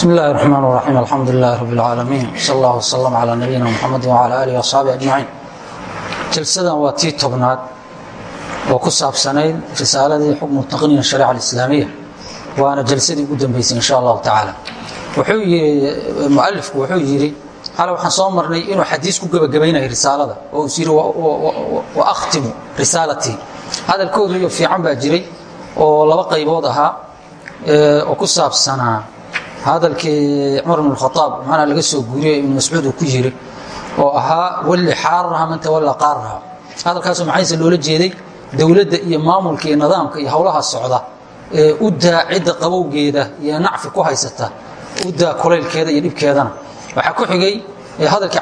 بسم الله الرحمن الرحيم الحمد لله رب العالمين صلى الله وسلم على نبينا محمد وعلى آله وأصحابه أجمعين جلسadan waa tii tobnaad oo ku saabsanayd risaaladii xukmu taqniin الشhaريعة الإسلاamiية waana jalsadii ugu dambeysay in sha allahu tacaala wuxuu yii mualifku wuxuu yidhi hale waxaan soo marnay inuu xadiis ku gebagabaynayo risaalada oo is yidhi wa akhtimu risaalatii hadalkoodayo fiican baa jiray oo laba qaybood ahaa oo ku saabsanaa hadalkii cumar bn khaaab macnaa laga soo guuriyey ibnu mascuud uu ku yiri oo ahaa walli xaararaha man tawalla qaararaha hadalkaasoo maxayse loola jeeday dowladda iyo maamulka iyo nidaamka iyo howlaha socda ee u daa cidda qabowgeeda iyo nacfi ku haysata u daa kulaylkeeda iyo dhibkeedana. Waxaa ku xigay hadalkii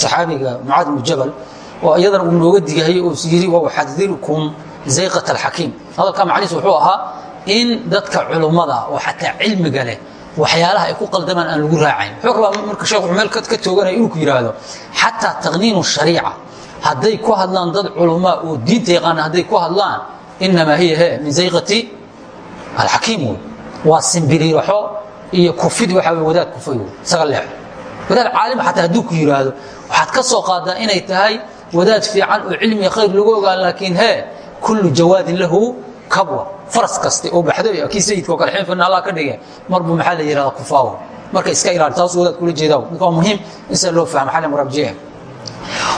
saxaabiga mucaad bnu jabal oo iyadana uu nooga digahayey oo yiri wa uxadirukum zayqat alxakiim hadalkaa macnihiis wuxuu ahaa in dadka culummada oo xataa cilmiga leh waxyaalaha ay ku qaldamaan aan lagu raacayn wuxuu rabaa marka sheekh wuxuu meel ka tooganaya inuu ku yidhaahdo xataa taqniinu shariica hadday ku hadlaan dad culamaa oo diinta yaqaana hadday ku hadlaan inamaa hiya he min zayqati alxakiim wey waa simbiriiraxo iyo kufid waxaa wey wadaad kufay wey isaga leexo wadaad caalima xataa hadduu ku yidhaahdo waxaad ka soo qaadaa inay tahay wadaad fiican oo cilmiga khayr lagu ogaan laakiin he kullu jawaadin lahu kabwa faras kaste oo baxdo kii sayidka oo kale xinfina allah ka dhige marbu maxaa la yihahda kufaawo marka iska ilaali taasuu wadaad kula jeedaa marka waa muhiim in sida loo fahmo xalim rabjiya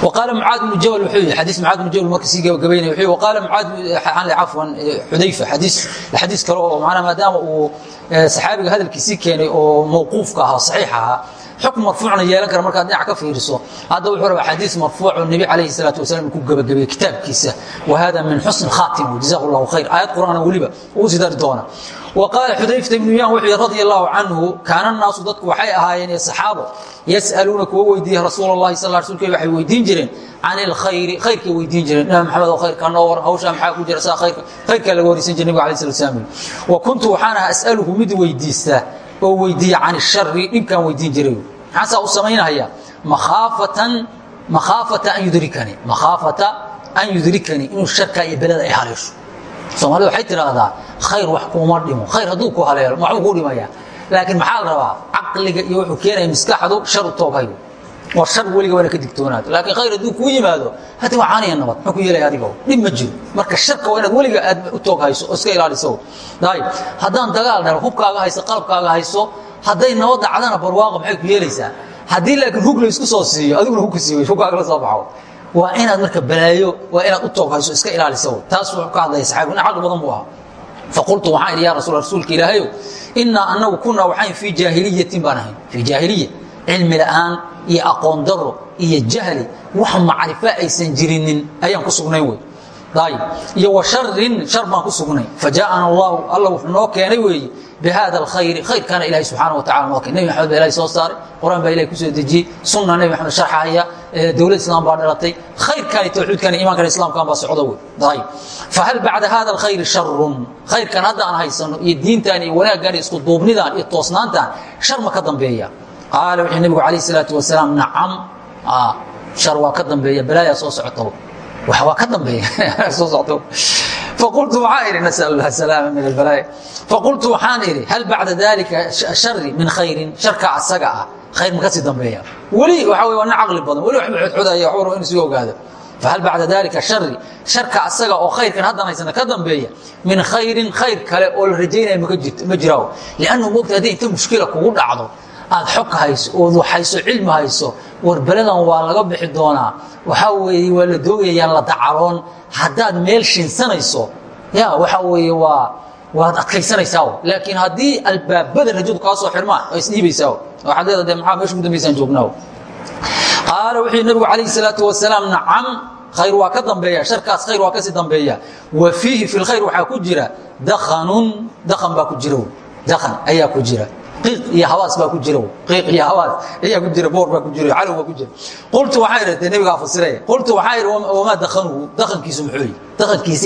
وقال معاذ بن جبل وحوي حديث معاذ بن جبل markii sii gabagabeynay wuxuu وقال معاذ عن عفوا حذيفة حديث الحديث kale oo macna maadaama uu saxaabiga hadalkiisii keenay oo mawquufka ahaa saxiix ahaa xukm marfuucna yeelan kara markaad dhinac ka fiiriso. Hadda wuxuu raba xadiis marfuuco nebi calayhi salaatu wasalaam ku gabagabeeye kitaabkiisa. Wa hada min xusn khaatim jazahu allahu khayr. Aayad qur'aana weliba ugu sii dari doona wa qaala xudayfata ibnu yaan wuxuu yihi radia allahu canhu kaana naasu dadku waxay ahaayeen saxaabo yas'aluuna kuwa weydiiya rasuul allahi sal rsulka waxay weydiin jireen can ilkhayri khayrkay weydiin jireen. Nabi maxamed oo khayrka noo waran hawshaa maxaa ku jira? Saa khayrka khayrkaa laga waraysan jiray nabiga alayh salat wasalaam. Wa kuntu waxaan aha as'aluhu mid weydiistaa oo weydiiya can الshari dhibkaan weydiin jiray. Maxaan saa u samaynahaya makhaafatan makhaafata an yudrikanii makhaafata an yudrikanii inuu sharkaa iyo belada ay haleesho. Soomaalida waxay tidhaahdaa khayr wax kuuma dhimo. Khayr hadduu ku haleelo waxbuu kuu dhimaya laakiin maxaa la rabaa? Caqliga iyo wuxuu keenaya maskaxdu shar u tooghayo war shar weliga waana ka digtoonaado. Laakiin khayr hadduu kuu yimaado hadi waa caaniya nabad muxuu ku yeelaya adigo dhib ma jiro. Marka sharka waa inaad weliga aad u toog hayso oo iska ilaaliso. Dayib haddaan dagaal dhalo hubkaaga hayso qalabkaaga hayso hadday nabad dhacdana barwaaqa maxay ku yeelaysaa? Haddii laakiin hug la isku soo siiyo adiguna hugka siiyo hubkaaga la soo baxo. Waa inaad marka balaayo waa inaad u toog hayso iska ilaaliso. Taas wuxuu ka hadlaya saxaabigu nin caqli badan buu ahaa. Faqultu waxaan idhi ya rasul rasuulka ilaahayow innaa annagu kunaa waxayn fii jaahiliyatin baan ahayn fii jaahiliya cilmi la'aan iyo aqoon daro iyo jahli wax macrifo aysan jirinin ayaan ku sugnayn wey ayib iyo wa sharin shar baan ku sugnay. Fajaa'ana allahu alla wuxuu noo keenay weeye bihada alkhayri khayrkaana ilahi subxaana wa tacala noo keenay. Nebi maxamed baa ilahi soo saaray qur'aan baa ilahi ku soo dejiyey sunna nebi maxamed sharxahaya dowlad islaam baa dhalatay. Khayrkan iyo tawxiidkan iyo imaankan islaamkan baa socda wey ayib fahal bacda hada alkhayri sharun khayrkan hadda aan haysano iyo diintan iyo wanaaggan iyo isku duubnidan iyo toosnaantan shar ma ka dambeeya qaala wuxuu nebigu calayh salaatu wasalaam nacam. Shar waa ka dambeeya balaayaa soo socota wax waa ka dambeeya soo socto faqultu waxaan idhi nasal allah salaama min albalaaya faqultu waxaan idhi hal bacda dalika shari min khayrin sharka asaga ah khayr ma ka sii dambeeya. Weli waxa wey waa nin caqli badan. Weli waxba xodxodaya waxba raba inu sii ogaado fahal bacda dalika shari sharka asaga oo khayrkan haddan haysana ka dambeeya min khayrin khayr kale oo la rajaynaya maka jirto ma jiraawo. Liannu moogta hadday inta mushkila kugu dhacdo aad xog hayso ood hayso cilmi hayso warbeladan waa laga bixi doonaa. Waxaa weeye waa la doogayaan la dacaroon haddaad meel shinsanayso ya waxa weeye waa waad adkaysanaysaa laakiin haddii albaabada rajadu kaa soo xirmaan waa isdhiibaysaa waxaad leeda de maxaa meesha ugu dambaysaan joognaa qaala wuxuu nabigu calayhi salaatu wasalaam nacam khayr waa ka dambeeya sharkaas khayr waa ka sii dambeeya. Wa fiihi fi lkhayr waxaa ku jira dakhanun dakhan baa ku jira dakhan ayaa ku jira qiiq iyo hawaas baa ku hawaas ayaa ku jira boor baa ku jira calow baa ku jira. Qultu waxaa idhi dee nabigaa fasiray qultu waxaa idhi wamaa dakhanuhu? Dakhankiisu muxuu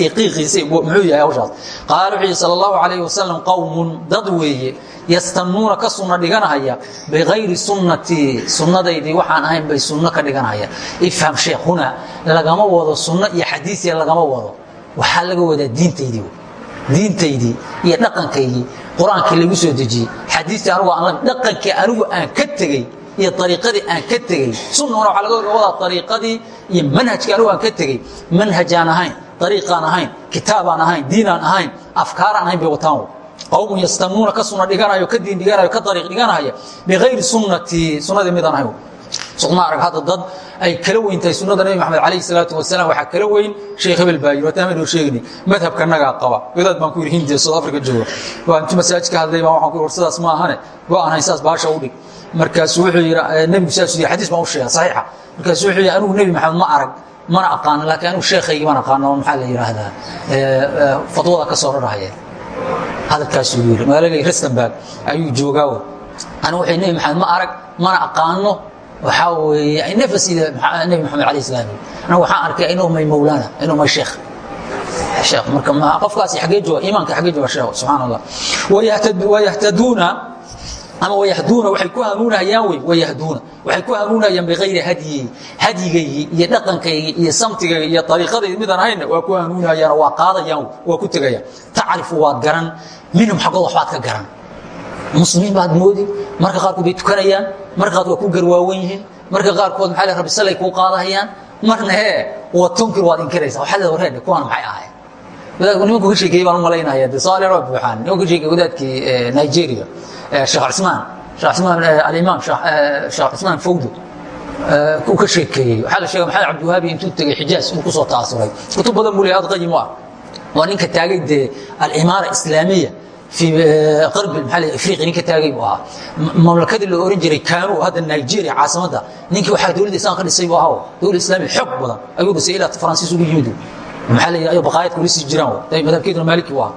iyo qiiqiisa muxuu yahay hawshaas. Qaala wuxuu yihi sala allahu calayhi wasalam qowmun dad weeye yastannuuna ka sunno dhiganahaya bikayri sunnatii sunnadaydii waxaan ahayn bay sunno ka dhiganahaya. Ifham sheekh huna lagama wado sunno iyo xadiisiya lagama wado. Waxaa laga wadaa diintaydii diintaydii iyo dhaqankaygii qur'aankii lagu soo dejiyey xadiistii anugu aan dhaqankii anigu aan ka tegey iyo ariiqadii aan ka tegey sunnuna waxaa laga wadaa ariiqadii iyo manhajkii anigu aan ka tegey manhajaan ahayn ariiqaan ahayn kitaabaan ahayn diinaan ahayn afkaaraan ahayn bay wataan. Qowmun yastanuuna ka suna dhiganayo ka diin dhiganayo ka ariiq dhiganaya bikayri sunnatii sunnadii midaan ahayn suma arag hadda dad ay kala weyn tahay sunnada nebi maxamed calayhi salaatu wasalaam. Waxaa kala weyn sheekh hebel baa yiri wataan noo sheegni madhabkanagaa qaba. Wadaad baan ku yidhi hindiya south africa jooga. Waa intu masaajid ka hadlay baa waxaan ku war sidaas ma ahane. Go'aan hayn saas baasha u dhig. Markaasu wuxuu yidhi nebigu saasuu yidhi xadiis baan u sheega saxiixa. Markaasu wuxuu yidhi anigu nebi maxamed ma arag mana aqaano laakiin anigu sheekhaygii baan aqaano oo maxaa la yidhaahdaa? Fatwada ka soo rarahaya hadalkaasuu yidhi magaalada rustenburg ayuu joogaa anigu waxay nebi maxamed ma arag mana aqaano waxaa weeye ay nafasida nebi maxamed alayh salaam. Anagu waxaan arkay inuu may mawlaana inuu may sheekh. Sheekh marka qofkaasi xaggee jooga iimaanka xaggee jooga sheekh subxaan allah wayahtaduuna ama wayahduuna waxay ku hanuunayaan wey wayahduuna. Waxay ku hanuunayaan bikayri hadyi hadyigaygi iyo dhaqankaygi iyo samtigaygi iyo ariiqadaydi midaan ahayna waa ku hanuunayaan waa qaadayaan waa ku tegayaan tacrifu waad garan minhum xaggood waxbaad ka garan muslimiin baad moodi. Marka qaarkood bay tukanayaan. Marka qaarkood waa ku garwaawan yihiin. Marka qaarkood maxaa le rabi salay kuu qaadahayaan. Marna hee waa tunkir waad inkiraysa waxaa leeda warheedhe kuwaan maxay ahayd wadaadku nimanku ka sheekeeyey baan u malaynaya. De soomaaliya waa buuxaan nimanku ka sheekeeyey wadaadkii nigeria. Sheekh cismaan sheekh cismaan alimaam sheekh cismaan fawdo uu ka sheekeeyey. Waxaa la sheegay maxamed cabdiwahaabi intuu tegey xijaaz uu ku soo taasuray. Kutub badan buu leeyahay aad qayim u ah. Waa ninka taagay dee alimaara islaamiya qarb maa afriqia ninka taagay buu ahaa mamlakadii la ohan jiray kanu hadda nigeria caasimada ninkii waxaa dowladda islam ka dhisay buu ahaa dowlad islamiya xoog badan ayuu dhisay ilaa faransiis ugu yimid maxaa la yidhahdo baqaayadka weli sii jiraan madhabkeeduna maaliki u ahaa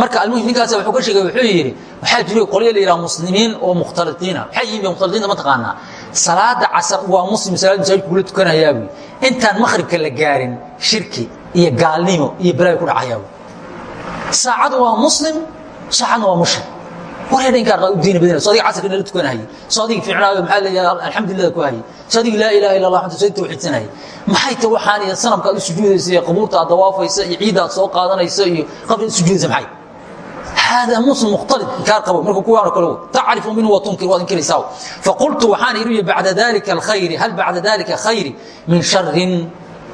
marka almuhim ninkaas wuxuu ka sheegay wuxuu yidhi waxaa jiray qolyo la yidhaha muslimiin oo mukhtaliqiina maxay yihiin bay mukhtaliqiinta ma taqaanaa salaada casar waa muslim salaad masaajidku kula tukanayaa buu intaan makhribka la gaarin shirki iyo gaalnimo iyo balaayo ku dhacayaa buu saacadu waa muslim saacadna waa mushrik war hedhankaan u diini badn so adig casrkina la tukanahayey so adig fiicnaayo maxaa leeyaha alxamdulilah ku hayey so adig laa ilaha illa allah xamdu so adig tawxiidsanahayey maxay ta waxaan iyo sanamka ad u sujuudaysa iyo qabuurta ad dawaafaysa iyo ciidda ad soo qaadanaysa iyo qabri ad sujuudaysa maxay haadaa muslim mukhtalid inkaar qabo marka kuwaana kale wod tacrifu minhu wa tunkir waad inkiraysaa faqultu waxaan idhi bacda dalika alkhayri hal bacda dalika khayri min sharin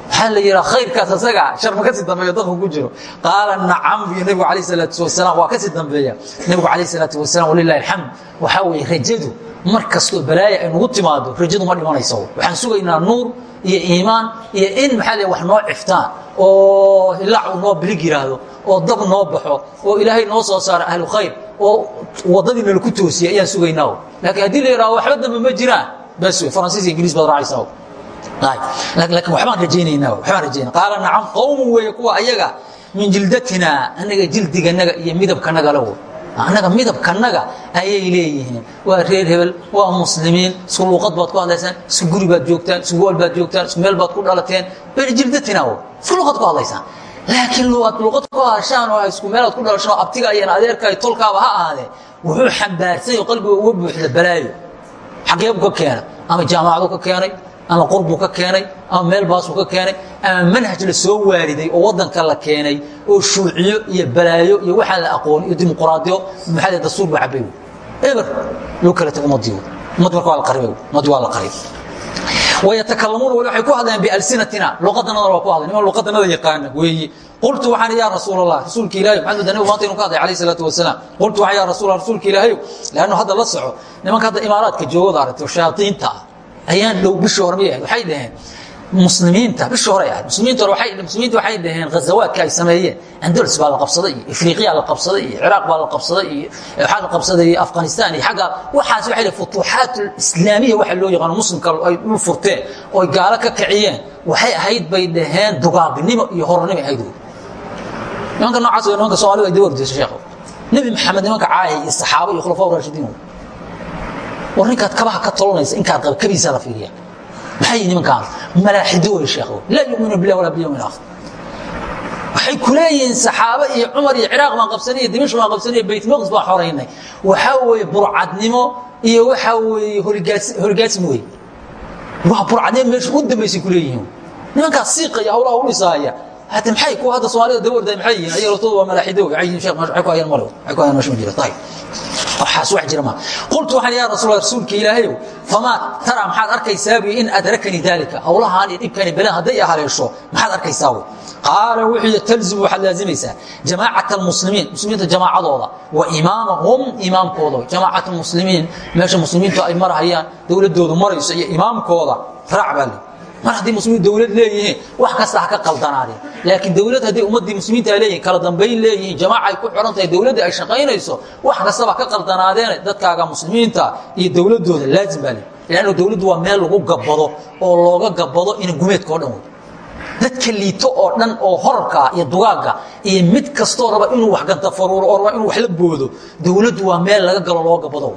maxaa la yihaa khayrkaas asaga shar ma ka sii dambeeyo dadku ku jiro. Qaala nacam buyo nebigu alayh salaatu wasalaam waa ka sii dambeeya. Nebigu alayh salaatu wasalam walilahi alxamd waxaa weeye rajadu mar kastoo balaaya ay nagu timaado rajadu ma dhimanayso. Waxaan sugaynaa nuur iyo iimaan iyo in maxaa la wax noo ciftaan oo hilaac uu noo bilig yidhaahdo oo dab noo baxo oo ilaahay noo soo saaro ahlu khayr oo waddadii nalaku toosiya ayaan sugaynaa. Laakiin haddii la yidhahdo waxba dambe ma jiraan. Bas faransiis iyo ingiliis baad raacaysaa qaala nacam qowmun weeye kuwa ayaga min jildatina annaga jildiganaga iyo midabkanaga lawo annaga midabkanaga ayay leeyihiin. Waa reer hebel waa muslimiin isku luuqad baad ku hadlaysaan isku guri baad joogtaan isku gool baad joogtaan isku meel baad ku dhalateen min jildatina wo isku luuqad ku hadlaysaan. Laakiin aad luuqad ku hadashaan oo isku meelaad ku dhalashaan oo abtiga iyo adeerka iyo tolkaaba ha ahaadee wuxuu xambaarsan yahay qalbiga uga buuxda balaayo. Xageebu ka keena ama jaamacadu ka keenay ama qorbuu ka keenay ama meel baasuu ka keenay ama manhaj la soo waariday oo wadanka la keenay oo shuuciyo iyo balaayo iyo waxaan la aqooni iyo dimuqraadiyo maxaa dastuur baa cabay eber loo kala tago ummadii ummadii marka waa la qaribay ummadii waa la qaribay waytakalamuuna wali waxay ku hadlayaan bialsinatina luqadanadana waa ku hadlayn ima luqadanada yaqaana weeye qultu waxaan yaa rasuul allah rasuulka ilaahi maxamed nabi maanta inuu ka hadlay calayhi salaatu wasalaam. Qultu waxaan yaa rasuul rasuulka ilaahayow laannu hadda la soco. Nimanka hadda imaaraadka joogooda aragtay shayaatiinta ah ayaan dhow bishii hore may ahayd? Waxay dhaheen muslimiinta bishii hore ahayd. Muslimiinta hore waxay muslimiinta waxay dhaheen ghazawaadka ay sameeyeen. Andalus baa la qabsaday iyo afriqiya la qabsaday iyo ciraaq baa la qabsaday iyo waxaa la qabsaday afghanistan iyo xagga. Waxaas waxay dhaheen futuuxaat islaamiya waxa loo yaqaano muslimka ay dhul furteen oo ay gaalo ka kiciyeen. Waxay ahayd bay dhaheen dugaagnimo iyo horornimo ahayd nimanka noocaas nimanka soomaalida ay daba ordayso sheekho nebi maxamed nimanka caaya iyo saxaaba iyo khulafaa raashidiin war ninkaad kabaha ka tolanaysa inkaad qaba kabiisa la fiiriya maxay yihiin nimankaan malaaxido wey sheekho laa yu'minu billah walaa bilyawmi alaakhir waxay ku leeyihiin saxaabo iyo cumar iyo ciraaq baan qabsanay dimashq baan qabsanay baytmaqdis baan xoraynay waxaa weeye burcadnimo iyo waxaa weeye horigaasm wey waa burcadnimo meesha u dambaysay ku leeyihiin. Nimankaas siiqa iyo hawlaha u dhisaaya hada maxay kuwa hadda soomaalida daba orday maxay yihiin? Ayaga laftooda waa malaaxido waxay yihiin sheekh maxay ku hayaan male waxay ku hayaan meesha ma jira tayib qultu waxaan yaa rasuul rasuulka ilaahayow famaa tara maxaad arkaysaa buy in adrakanii daalika? Howlahaan iyo dhibkani belan hadday haleesho maxaad arkaysaa wey qaala wuxuu talzimu waxaad laazimaysaa jamaacat almuslimiin muslimiinta jamaacadooda wa imaamahum imaamkooda jamaacat almuslimiin meesha muslimiintu ay marahayaan dowladoodu marayso iyo imaamkooda raac baa le mar haddii muslimiin dowlad leeyihiin wax kasta ha ka qaldanaadeen laakiin dowlad hadday ummaddii muslimiinta leeyihiin kala dambayn leeyihiin jamaaca ay ku xihan tahay dowladda ay shaqaynayso wax kastaba ka qaldanaadeene dadkaaga muslimiinta iyo dowladooda laazim baa le lanno dowladdu waa meel lagu gabbado oo looga gabbado ina gumeedka o dhan wey dadka liito oo dhan oo horarkaa iyo dugaagga iyo mid kastoo raba inuu wax gantafaruuro oo raba inuu wax la boodo dowladdu waa meel laga galo loo gabbado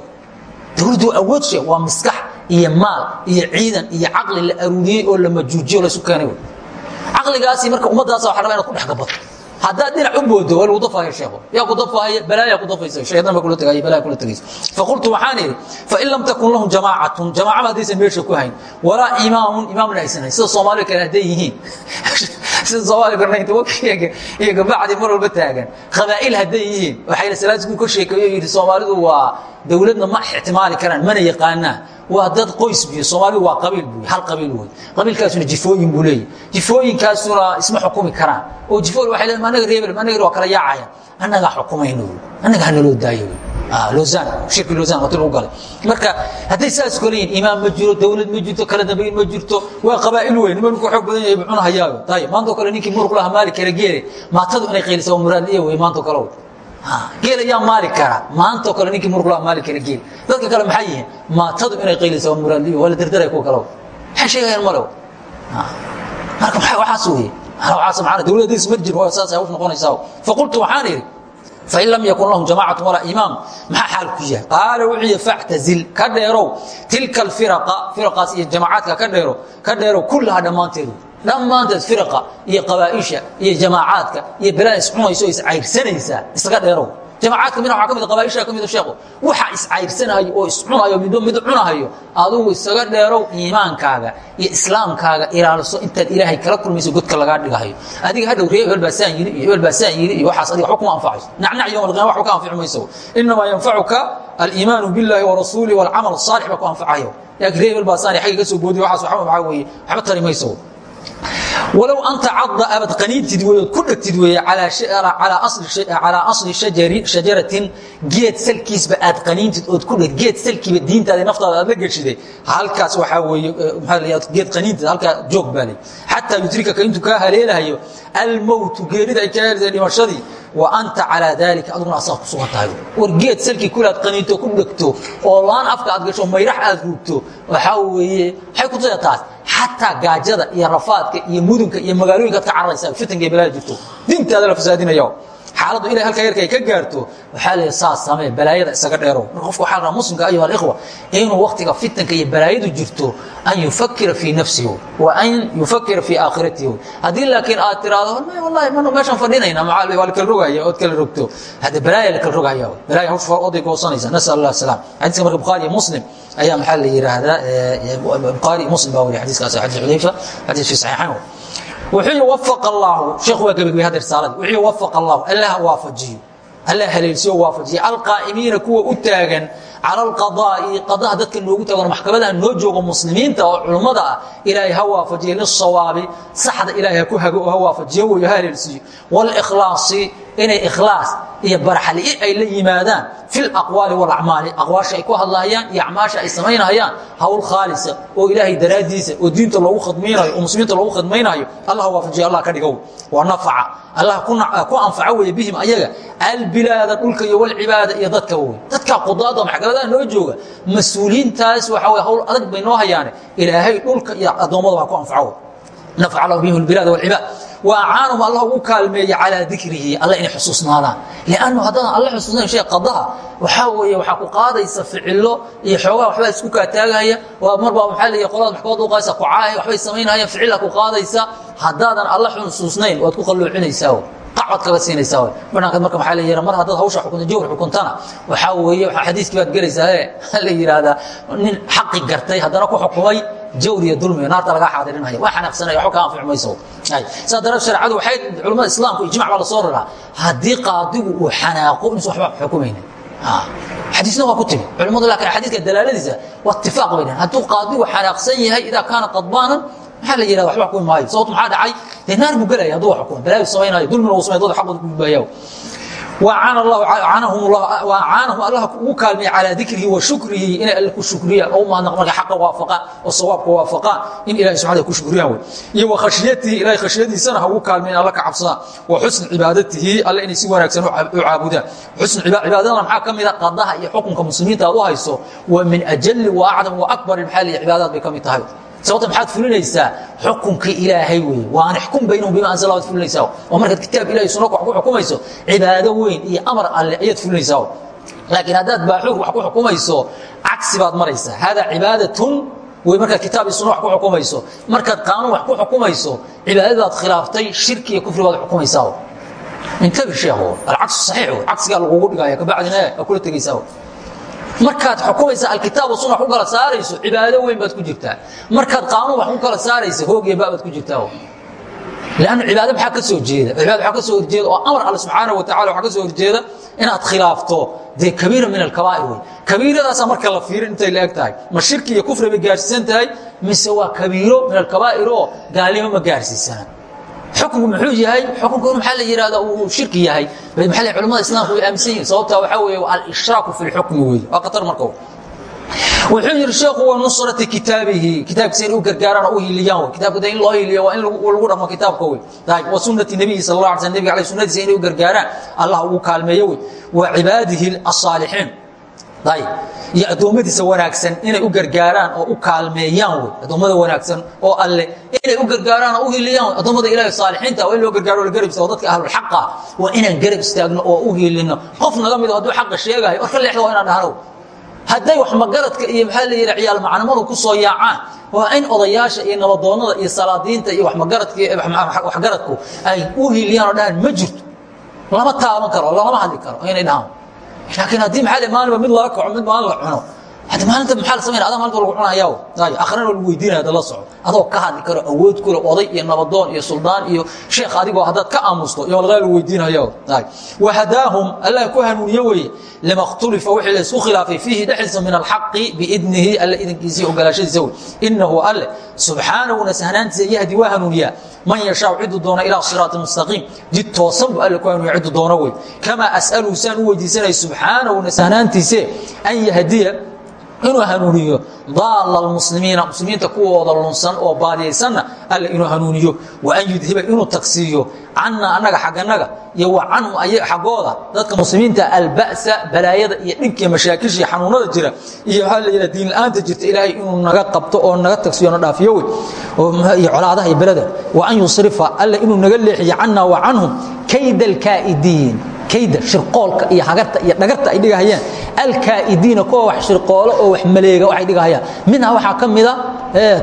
dowladdu waa awood shee waa miskax iyo maal iyo ciidan iyo caqli la aruuriyey oo la majuujiyo laysu keenay caqligaasi marka ummadaasa waxa raba inaad ku dhex gabato haddaad dhinac u boodo waa lagu dafahaya sheeko yaa ku dafahaya balaayaa ku dafaysa shaydan baa kula tagaya balaya kula tagaysa faqultu waxaan idhi fain lam takun lahum jamaacatun jamaacaba haddaysan meesha ku hayn walaa imaamun imaamna aysan hayn sida soomaalida kale hadday yihiin. Sida soomaalida kale wakiyaga iyo gabacdi mar walba taagan. Qabaa'il hadday yihiin waxayna salaadku ka sheekeeyo yidhi soomaalidu waa dowladna ma ixtimaali karaan mana yaqaanaan waa dad qoys biyo soomaalidu waa qabiil buy hal qabiil wey qabiilkaasuna jifooyin buu leeyahy jifooyinkaasuna isma xukumi karaan. Oo jifooyin waxay leeyihiin anaga reebel anaga waa kala yaacaya. Annagaa xukumayno annaga hanaloo daayo. Wey lozan shirki lozan wati lagu galay. Marka hadday saas kale yihiin imaam ma jiro dowlad ma jirto kala dambayn ma jirto waa qabaa'il weyn. Nimanku xoog badan yahay cuna hayaayo tayib maantoo kale ninkii muruq laha maali kara geele maatadu inay qaylisa waa muraadiya wey maantoo kale geel ayaa maali kara. Maantao kale ninkii murqla maali kara geel dadka kale maxay yihiin? Maatadu inay qaylisa waa muraadiyo waa la dardaray kuwa kale maxay sheegayaan male marka waxaas weye waxaas macana dowladdiis ma jiro waa saas hawsh noqonaysaa. Faqultu waxaan idhi fain lam yakun lahum jamaacatu walaa imaam maxaa xaalku yahay? Qaala wuxuu yihi factazil ka dheerow. Tilka alfiraqa firaqaas iyo jamacaadka ka dheero ka dheerow kullaha dhammaanteedu dhammaanteed firaqa iyo qabaaisha iyo jamaacaadka iyo belaa iscunayso iscayrsanaysaa iskaga dheerow. Jamacaadka mina waa ka mid qabaaisha ka mid sheekhu waxa iscayrsanaayo oo iscunayo midba mid cunahayo adugu isaga dheerow iimaankaaga iyo islaamkaaga ilaaliso intaad ilaahay kala kulmayso godka lagaa dhigahayo. Adiga hadhow ree hebel baa saan yiri iyo hebel baa saan yiri iyo waxaas adiga waxba kuma anfacayso nacnac yowm alqiyama waxba ka anfici mayso inamaa yanfacuka aliimaanu billahi warasuulihi walcamal asaalix baa ku anfacayo. Laakiin ree hebel baa saan xagga ka soo boodiyo waxaas waxba maxaa weeye? Waxba tari mayso walow anta cada abad qaniintid wey ood ku dhegtid weeye calaa asli shajaratin geed salkiisba aad qaniintid ood ku dheg geed salkiiba diintaada naftaada aad la geshiday halkaas waxaa weeye maxaa geed qaniintid halkaa joog baa leh xataa yudrikaka intuu kaa haleelahayo almowtu geerida ay kaa helaysa dhimashadii wa anta calaa daalika aduguna asaad ku sugan tahay. War geed salkii kulaad qaniinto ku dhegto oo laan afka aad gasho mayrax aad ruugto waxaa weeye maxay ku tusa taas xataa gaajada iyo rafaadka iyo mudunka iyo magaalooyinkaad ka cararaysaa fitanka balaa jirto. Diintaada la fasaadinayo xaaladdu ilay halkaa yarka ay ka gaarto waxaa la saas samee balaayada isaga dheerow. Mar qofka waxaa rabaa muslimka ayuha alikhwa inuu waktiga fitanka iyo balaayadu jirto an yufakira fii nafsihi wa an yufakira fii aakhiratihi. Haddii laakiin aad tiraahdo wallahi manu meeshaan fadhinayna maca waa la kala rogaya ood kala rogto. Hadda balaaya la kala rogaya balaaya hawsha oday goosanaysa nasal allah salaam xadiiska marka bukhaari iyo muslim ayaa maxaa la yidhaahdaa bukhaari iyo muslim baa wariya xadiiskaas xadiis xudayfa xadiis fi saxiixayn haleelsiyo alqaa'imiina kuwa u taagan cala alqadaa'i qadaha dadka noogu taagan maxkamadaha noo joogo muslimiinta oo culummada ah ilaahay ha waafajiyo lisawaabi saxda ilaahay ha ku hago ha waafajiyo weeyo ha haleelsiiyo walikhlaasi inay ikhlaas iyo baraxli'i ay la yimaadaan fi laqwaali walacmaali aqwaasha ay ku hadlahayaan iyo acmaasha ay samaynahayaan hawl khaalisa oo ilaahay daraaddiisa oo diinta loogu khadmaynayo oo muslimiinta loogu khadmaynayo allah waafajiyo allah ka dhigow. Waa nafaca allah ku anfaco weeye bihim ayaga. Albilaada dhulka iyo walcibaada iyo dadka wey dadka qudaada maxkamadaha noo jooga. Mas'uuliyiintaas waxa wey hawl adag bay noo hayaane. Ilaahay dhulka iyo addoommadaba ha ku anfaco nafaca allahu bihim albilaada walcibaad waacaanum allah ugu kaalmeeya calaa dikrihi alla inay xusuusnaadaan lannu haddaadan alla xusuusnayn shay qadaha waxaa weeye waxaa ku qaadaysa ficilo iyo xoogaha waxbaa isku kaataagahaya waa marbaa waxaa leeyahay qolada maxkamad uqaaysa kucaaya waxbay samaynahayaan ficila ku qaadaysa haddaadan alla xusuusnayn waad ku qalluucinaysaa qacwad kaga siinaysaa banaanka marka maxaa la yidhaha mar haddaad hawsha xukunta jawr xukuntana waxaa weeye xadiiskii baad gelaysaa ee la yidhaahdaa nin xaqi gartay haddana ku xukumay jawr iyo dulmi naarta lagaa xaadirinaya waa xanaaqsanaya waxba ka anfici mayso. Saa daraadeed shareecadu waxay culimmada islaamku ijmac baa la soo raraa haddii qaadigu uu xanaaqo inuusan waxba xukumaynin. Xadiisna waa ku timi. Culimmadu laakiin xadiiska dalaaladiisa waa itifaaq bay dhahen hadduu qaadigu xanaaqsan yahay idaa kaana qadbaanan maxaa la yihahda waxba xukumi maayo sababto maxaa dhacay? Dee naar buu gelaya hadduu wax xukumo. Balaabi samaynayo dulmina uu samay dad xaqooda ku gudbaaya caanahum allah ugu kaalmeeye calaa dikrihi wa shukrihi inay alle ku shukriyaan oo umahadnaq marka xaqa waafaqaan oo sawaabka waafaqaan in ilahi subxana ku shukriyaan wey. Iyo wa khashyatihi ilahay khashyadiisana ha ugu kaalmeeyan alla ka cabsadaan wa xusni cibaadatihi alle inay si wanaagsan u caabudaan xusni cibaadadana maxaa ka mida qadaha iyo xukunka muslimiinta aad u hayso. Wa min ajali wa acdam wa akbar maxaa liya cibaadaad bay ka mid tahay sababta maxaad fulinaysaa xukunkii ilaahay wey waan ixkum baynahum bima anzala waad fulinaysaa. Oo markaad kitaab ilahay sunna wax ku xukumayso cibaado weyn iyo amar alle ayaad fulinaysaa. Laakiin haddaad baaxuur wax ku xukumayso cagsi baad maraysaa. Hada cibaadatun wey markaad kitaab iyo sunna wax ku xukumayso. Markaad qaanuun wax ku xukumayso cibaadadaad khilaaftay shirki iyo kufri baad xukumaysaa. Intabi sheekhu alcagsu saxiix cagsigaa lagugu dhigaya kabacdina waa kula tegaysaa markaad xukumaysa alkitaab suna ku kala saarayso cibaado weyn baad ku jirtaa. Markaad qaanuun wax ku kala saaraysa hoog iyo babaad ku jirtaa. Lannu cibaado maxaa ka soo jeeda? Cibaado waxaa ka soo horjeeda oo amar alle subxaana wa tacala waxaa ka soo horjeeda inaad khilaafto. Dee kabiira min alkabaa'ir wey kabiiradaasaa marka la fiirin intay la eg tahay ma shirki iyo kufri bay gaarsiisan tahay mise waa kabiiro min alkabaa'ir gaalnimo ma gaarsiisana xukmku muxuu yahay? Xukunku maxaa la yihahda uu shirki yahay. Maa la culamada islaamku way aaminsan yihiin sababtaa waxaa weeye alshraaku fi lxukmi weeye. Waa khatar marka wuxuu yidhi sheekhu wa nusrati kitaabihi. Kitaabkiisa in u gargaaraan oo u hiiliyaan wey kitabka in loo hiiliyo waa in lagu dhaqmo kitaabka wey wa sunnati nabiyi sal la ala sl nebiga aleh sunnadiisa inay u gargaaraan allah ugu kaalmeeyo wey wa cibaadihi asaalixiin iyo addoommadiisa wanaagsan inay u gargaaraan oo u kaalmeeyaan wey addoommada wanaagsan oo alle inay u gargaaraan oo u hiliyaan addoommada ilahi saalixiinta waa in loo gargaaro la garab istago dadka ahlulxaqa waa inaan garab istaagno oo u hilino. Qof naga mido hadduu xaqa sheegayo war ka leexda waa inaan dhahno hadday wax magaradka iyo maxaa la yidhi ciyaal macnamadu ku soo yaacaan. Waa in odayaasha iyo nabadoonnada iyo salaadiinta iyo waxgaradku ay u hiliyaan oo dhahaan ma jirto. Lama taaban karo lalama hadli karo inay dhahaan laakiin haddii maxaa le maalinba mid laga kaco mid maalin la cuno hadda maalinta maxaa la samayna adaa maalinta lagu cunayaa ay akhrina lagu weydiinaya hadda la soco. Adoo ka hadli karo awood kule oday iyo nabadoon iyo suldaan iyo sheekh adigoo haddaad ka aamusto iyo malqaa lagu weydiinaya ay wahadaahum allah ku hanuuniye weeye. Lima khtulifa wixii la isku khilaafay fiihi dhexdiisa min alxaqi biidnihi alle idinkiisa iyo ogolaashadiisa wey inahu alle subxaanahuna sahnaantiisa yahdi waa hanuuniyaa man yashaa ciduu doona ilaa siraati mustaqiim. Jid toosan buu alle ku hanuuniya ciduu doono wey kamaa as'aluhu saan u weydiisanaya subxaanahuna sahnaantiise an yahdiya inuu hanuuniyo. Daala muslimiina muslimiinta kuwooda lunsan oo baadiyaysanna alle inuu hanuuniyo. Wa an yudhiba inuu tagsiiyo. Cannaa annaga xagganaga iyo wa canhum xaggooda dadka muslimiinta alba'sa balaayada iyo dhinkiiyo mashaakishiiyo xanuunada jira iyo waxaa la yidhaha diinla'aanta jirta ilaahay inuu naga qabto oo naga tagsiyo na dhaafiyo wey. Iyo colaadaha iyo belada. Wa an yusrifa alle inuu naga leexiyo cannaa wa canhum kayda alkaa'idiin kayda shirqoolka iyo hagarta iyo dhagarta ay dhigahayaan. Alkaa'idiina kuwa wax shirqoolo oo wax maleega waxay dhigahayaan. Minha waxaa ka mida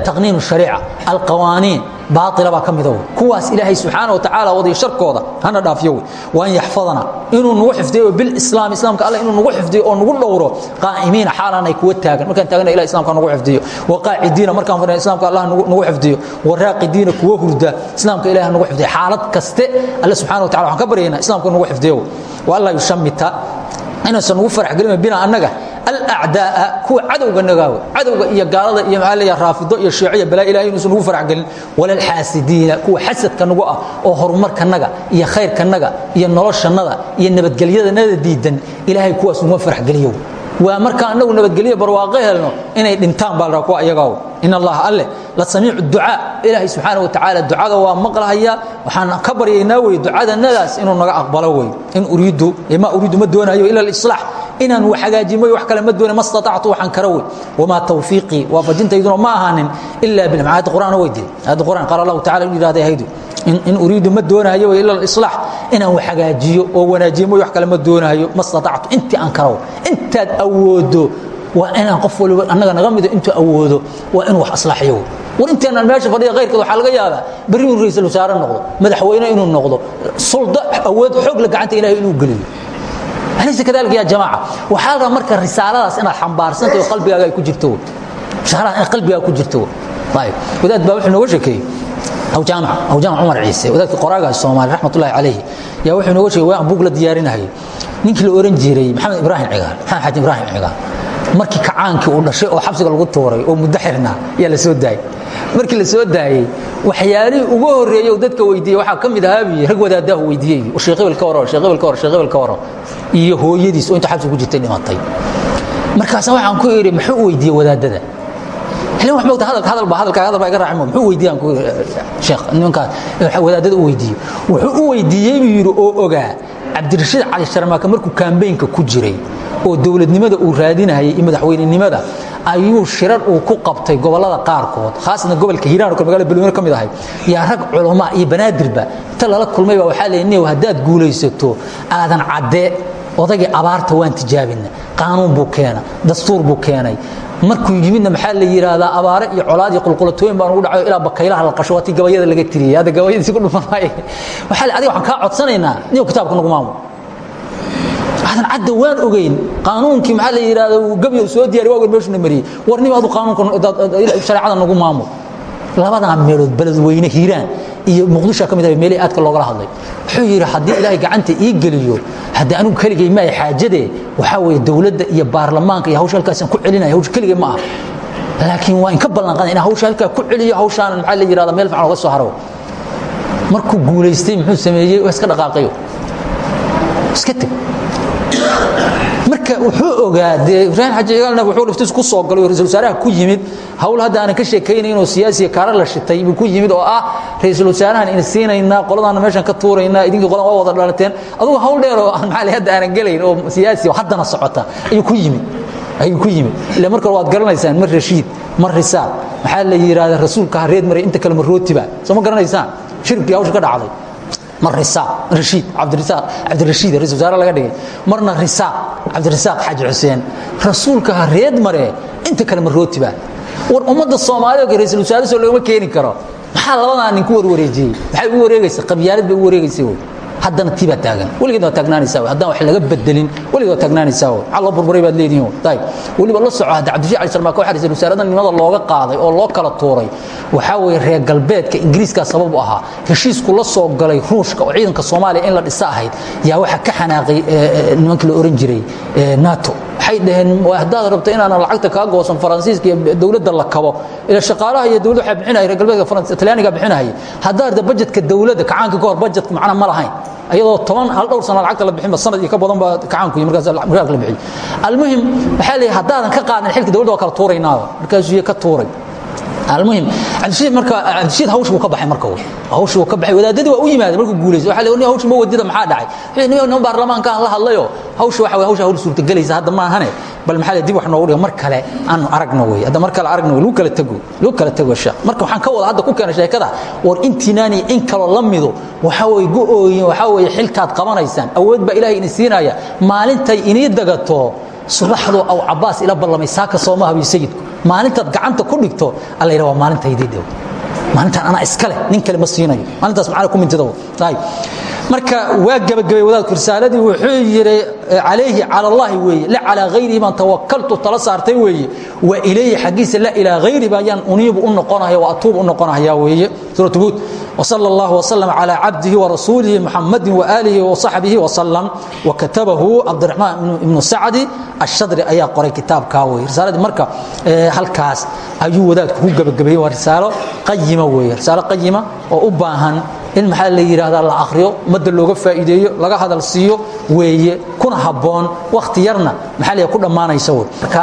taqniin shariica alqawaaniin baaila baa ka mida wey kuwaas ilaahay subxaana wa tacaala wadiyo sharkooda hana dhaafiyo wey waan yaxfadana inuu nagu xifdiyo bilislaam islaamka alle inuu nagu xifdiyo oo nagu dhowro qaa'imiina xaalaan ay kuwa taagan. Markaan taagana ilah islamka nagu xifdiyo. Wa qaacidiina markaan fadhina islamka allah nagu xifdiyo. Wa raaqidiina kuwa hurda islaamka ilaah nagu xifdiyo. Xaalad kaste alle subxana wa tacala waxaan ka baryaynaa islaamka nagu xifdiyo wa allah yushamita inaysan ugu farax gelin bina annaga alacdaaa kuwa cadowga nagaawe cadowga iyo gaalada iyo maxaa leeyaha raafido iyo shiiciya balaa ilahay inuusan ugu farax gelin walalxaasidiina kuwa xasadka nagu ah oo horumarkanaga iyo khayrkanaga iyo noloshanada iyo nabadgelyadanada diidan ilaahay kuwaas uma farax geliyo waa markaa anagu nabadgelyo barwaaqo helno inay dhintaan baa la kuwa iyagaaw in allaha alle la samiicu ducaa ilaahay subxaana wa tacaala ducada waa maqlahaya waxaan ka baryaynaa wey ducadanadaas inuu naga aqbalo wey in uriidu ma uriidu ma doonayo ila alislaax inaan wax hagaajimoy wax kale ma doona ma staactu waxaan kara wey. Wamaa tawfiiqii waafajintayduna ma ahaanin ila bilm aayadda qur'aan way diri aayadda qur'aan qaala allahu tacala inu yidhahday haydu in uriidu ma doonahayo ila alislaax. Inaan wax hagaajiyo oo wanaajiyo moy wax kale ma doonahayo ma staactu intii aan karaw intaad awoodo waa inaan qof waliba annaga naga mido intuu awoodo waa inuu wax aslaaxiyo war inteenaan meesha fadhiya khayrkeed waxaa laga yaabaa berri inuu ra'iisul wasaare noqdo madaxweyne inuu noqdo suldo awood xoog la gacanta ilahay inuu geliyo alaysa kadalika ya jamaaca. Waxaa la rabaa marka risaaladaas inaad xambaarsantahay oo qalbigaaga ay ku jirto. Wey risaaladaas inaad qalbigaaga ku jirto. Wey wadaad baa wuxuu nooga sheekeeyey awjaamac cumar ciise wadaadka qoraaga soomaali raxmatullahi calayhi yaa wuxuu nooga sheegay waan buug la diyaarinahayay ninkii la oran jiray maxamed ibraahim cigaal maxamed xaaji ibraahim cigaal markii kacaankii uu dhashay oo xabsiga lagu tuuray oo muddo xirnaa ayaa la soo daayey. Markii la soo daayey waxyaalihii ugu horreeyey oo dadka weydiiyey waxaa ka mid ahaabiy rag wadaadaah weydiiyey sheekh hebel ka waro sheekh hebel ka waro sheekh hebel ka waro iyo hooyadiis oo inta xabsiga ku jirtay dhimatay. Markaasa waxaan ku idhi muxuu weydiiyey wadaadada? Ilan wax moogta hadalka hadal baa hadalka hadal baa iga raacimo muxuu weydiiyey? Aan ku sheekh nimankaas wadaadada u weydiiyey. Wuxuu u weydiiyey buu yidhi oo ogaa cabdirashiid cali sharmaaka markuu kaambeynka ku jiray oo dowladnimada uu raadinayay iyo madaxweynenimada ayuu shirar uu ku qabtay gobollada qaarkood khaasatan gobolka hiiraan magaalada beledweyne ka mid ahay yaa rag culamaa iyo banaadirba inta lala kulmay baa waxaa leeyahay haddaad guulaysato aadan cadde odaygii abaarta waan tijaabina qaanuun buu keena dastuur buu keenay. Markuu yimidna maxaa la yidhaahdaa abaare iyo colaad iyo qulqulatooyin baan ugu dhacayo ilaa bakaylaha la qasho waa gabayada laga tiriyey hadda gabayadiisi ku dhufan maayo waxaa adiga waxaan kaa codsanaynaa niyow kitaabka nagu maamul aadan cadda waan ogeyn qaanuunkii maxaa la yidhaahda gabyo soo diyaari waa meeshuna mariyey. War nim adu qaanuunka shareecada nagu maamul labadaa meelood beledweyne hiiraan iyo muqdisho ka mid ah meelihii aadka loogala hadlay. Wuxuu yidhi haddii ilaahay gacanta ii geliyo haddii anigu keligay maay xaajadee waxaa weeye dowladda iyo baarlamaanka iyo hawsha halkaasaan ku celinaya hawsha keligay ma ah laakiin waa inka ballanqaday inaan hawsha halkaa ku celiyo hawshaan maxaa la yidhahda meel fiican oga soo haro. Markuu guulaystay muxuu sameeyey waa iska dhaqaaqayo. Iska teg marka wuxuu ogaa dee ibraahim xaji igaalna wuxuu dhiftiis ku soo galay oo ra'isul wasaaraha ku yimid. Hawl hadda aanan ka sheekaynayn oo siyaasiya kaara la shitay buu ku yimid oo ah ra'isul wasaarahan ina siinaynaa qoladaana meeshan ka tuuraynaa idinkii qolan waa wada dhalateen. Adugu hawl dheer oo maxaa hadda aanan gelayn oo siyaasi haddana socota ayuu ku yimid ayuu ku yimid. Ila marka waad garanaysaan mar rashiid mar risaal maxaa la yidhahda rasuulka ha reed maray inta kale ma rootiba soo ma garanaysaan? Shirkii hawsha ka dhacday mar cabdirisaaq cabdirashiid ra'isul wasaare laga dhigay. Marna risaaq cabdirisaaq xaaji xuseen. Rasuulka ha reed mare inta kale ma rootiba war ummadda soomaalida ra'isul wasaare soo looma keeni karo. Maxaa labadaa nin ku warwareejiyey? Maxay ugu wareegaysa qabyaalad bay ugu wareegaysa haddana tii baa taagan. Weligeed wey haddaan wax laga bedelin weligeed waa taagnaanaysaa burburay baad leedihin dayib weliba la soco hadda cabdishiid cali sarmaaka waxa ra'isul wasaarada nimada looga qaaday oo loo kala tuuray. Waxaa weeye reer galbeedka ingiriiskaa sabab u ahaa. Heshiisku la soo galay ruushka oo ciidanka soomaaliya in la dhisa ahayd. Yaa waxaa ka xanaaqay nimankii la oran jiray nato waxay dhaheen haddaad rabto inaanan lacagta kaa goosan faransiiska iyo dowladda la kabo. Ila shaqaalaha iyo dowladda waxaa bixinaya reer galbeedka talyaaniga bixinaya haddaad rabto bajetka dowladda kacaanka ka hor bajetka macna ma lahayn. Ayadoo toban hal dhowr sana lacagta la bixinba sanad iyo ka badan baa kacaanku iyo markaas markaas la bixiyey almuhim waxaa leeyahay haddaadan ka qaadan xilka dowladda waa kala tuuraynaaba markaasuu ka tuuray almuhim abdishiid marka abdishiid hawsh buu ka baxay marka hawsh buu ka baxay wadaadadii waa u yimaadeen markuu guuleysay waxa leeyahay hawsh ma wadida maxaa dhacay? Wixii niman baarlamaanka aan la hadlayo hawsh waxa way hawsh hawl suurta galaysa hadda ma ahane. Bal maxaa dib wax noogu dhiga mar kale aan aragno way hadda mar kale aragno lagu kala tago lagu kala tago sha. Marka waxaan ka wada hadda ku keenay sheekada war intinaani in kale la mido waxa way go-ooyin waxa way xilkaad qabanaysaan awood baa ilaahay idin siinaya maalintay inii dagato subaxdu aw cabaas ila ballamay saaka soomaha iyo sayidku. Maalintaad gacanta ku dhigto alla yidhaha waa maalintaydii dhow maalintaan anaa iska leh nin kale ma siinayo. Maalintaas macana ku mintido ayib marka waa gebagabay wadaadku risaaladii wuxuu yidhi eh, alayhi cala allahi weeye la calaa hayrihi baan tawakaltu tala saartay weeye. Wa ilayhi xaggiisa la ilaa hayriba ayaan uniibu u noqonaya wa atuubu u noqonaya weeye. Suuratu huud. Wsala allah wslam calaa cabdihi warasuulihi muxamadin waaalihi wasaxbihi wsalam wakatabahu cabdiraxmaan ibnu sacdi ashadri ayaa qoray kitaabkaa weye risaaladii marka eh, halkaas ayuu wadaadku ku gebagabeeye waa risaalo qayima weeye risaalo qayima oo u baahan in maxaa la yidhaahdaa la akhriyo ummadda looga faa'iideeyo laga hadal siiyo weeye kuna habboon wakhti yarna maxaa la ku dhammaanaysa wey marka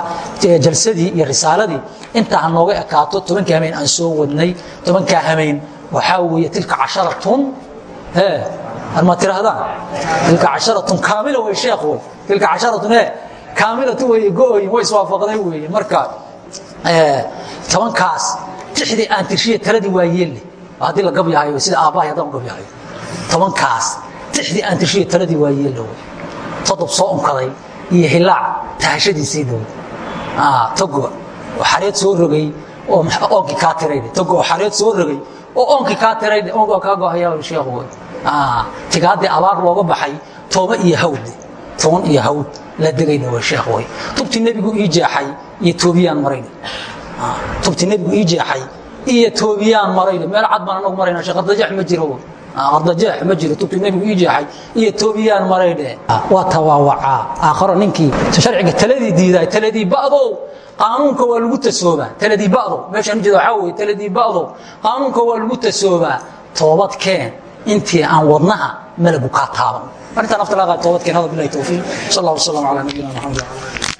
jalsadii iyo risaaladii intaa ha nooga ekaato tobankii hameen aan soo wadnay tobankaa hameen waxaa weeye tilka casharatun ee arma tirahdaan? Tilka casharatun kaamila wey sheekh wey tilka casharatun ee kaamilatu weeye go-oyin way iswaafaqday weeye. Marka tobankaas tixdii aan tirshiya taladii waa yeelle haddii la gabyahayo sida aabbahay haddaan u gabyahayo tobankaas tixdii aan tirshiya taladii waa yeellow todob soo unkaday iyo hilaac tahashadiisii dhow. Togo oo xareed soo rogay oo oonkii kaa tiraydhe togo oo xareed soo rogay oo oonkii kaa tiraydhe oonkaa kaa gohayaa sheekhu wey tigaadii abaar looga baxay tooba iyo hawd. Toban iyo hawd la degayna waa sheekh wey tubtii nebigu ii jeexay iyo toobiyaan marayna tubtii nebigu ii jeexay iyo toobiyaan maray meel cad baan anagu marayna sheekh ardajeex ma jiro ardajeex ma jiro. Tubtuu nebigu ii jeexay. Iyo toobiyaan maray dheh waa tawaawacaa aakharo ninkii sharciga taladii diidaay taladii ba'dow. Qaanuunka waa lagu tasoobaa. Taladii ba'dow. Meeshaan ujeeda waxaa weeye taladii ba'dow. Qaanuunka waa lagu tasoobaa. Toobad keen intii aan wadnaha malagu kaa taaban. Arintaa nafta laga toobad keen hada bilahi towfiiq sal allah wasalam calaa nabiyina maxamed